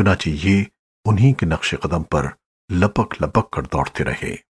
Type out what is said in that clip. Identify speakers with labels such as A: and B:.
A: چنانچہ یہ انہی کے نقش قدم پر لپک لپک کر دوڑتے رہے۔